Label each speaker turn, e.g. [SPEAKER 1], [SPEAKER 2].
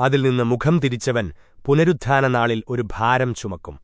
[SPEAKER 1] അതിൽ നിന്ന് മുഖം തിരിച്ചവൻ പുനരുത്ഥാനനാളിൽ ഒരു ഭാരം ചുമക്കും.